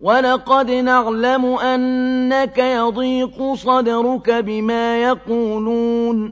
وَلَقَدْ نَعْلَمُ أَنَّكَ يَضِيقُ صَدْرُكَ بِمَا يَقُولُونَ